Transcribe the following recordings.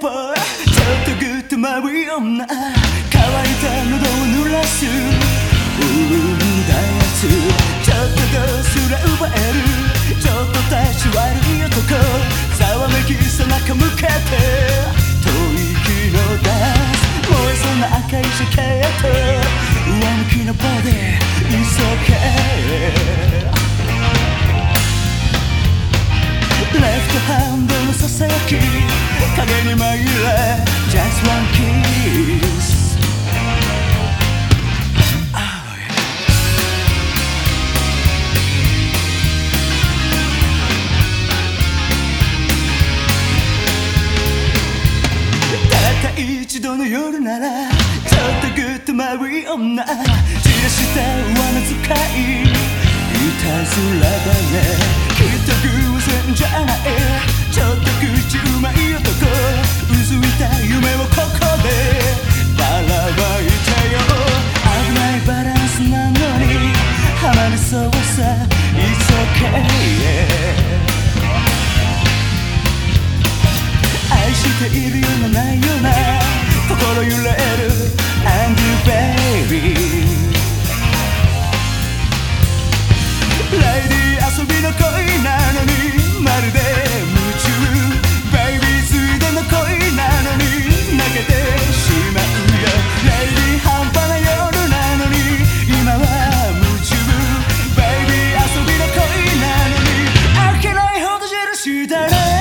ぽちょっとぐっと舞うような乾いた喉を濡らすうんだやつちょっとどうすら奪えるちょっと立ち悪い男ざわめき背中向けて吐息の出す燃えそうな赤いジャケット上向きのボディ急げ。レフトハンドささやき影に紛れ Just one kiss たった一度の夜ならちょっとグッと舞うような散らした上の使い。いたずらだねきっと偶然じゃない。いた夢をここでばらまいてよ危ないバランスなのにはまりそうさ It's okay 愛しているようなないようなど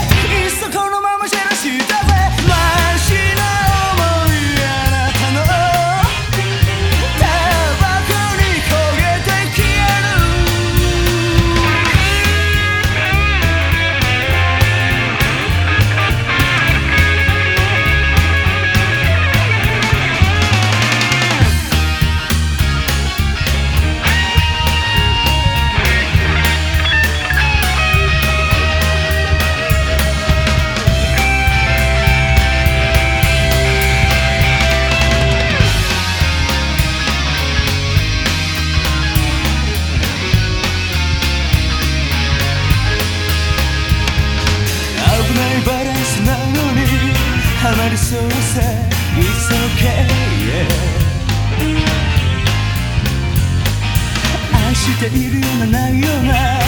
そうさ It's okay yeah 愛しているようなないような心揺れる And you baby ななな